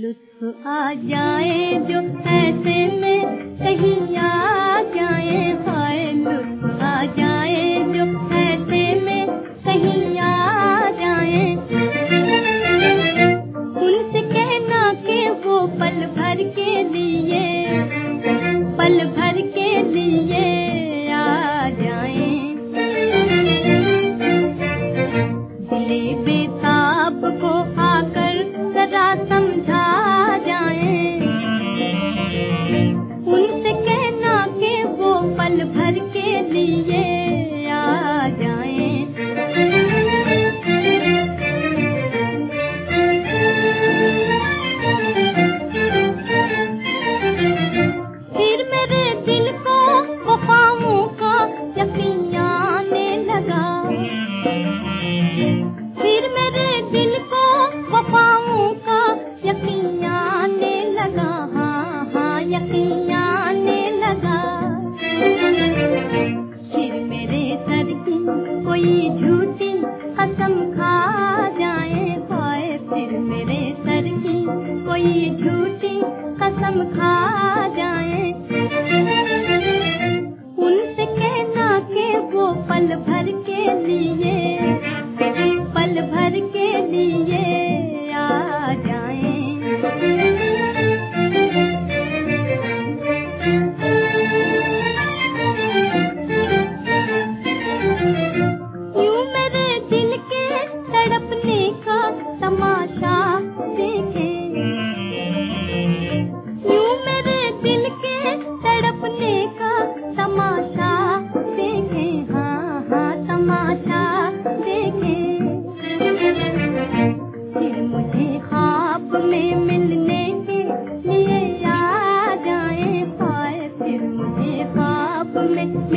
लुत्फ आ जाए, जो ऐसे में कहीं आ जाए, हाय लुत्फ आ जाए, जो ऐसे में कहीं आ जाए। उनसे कहना के वो पल भर के लिए, पल भर के लिए आ जाए। दिल मेरे सर की कोई झूठी कसम खा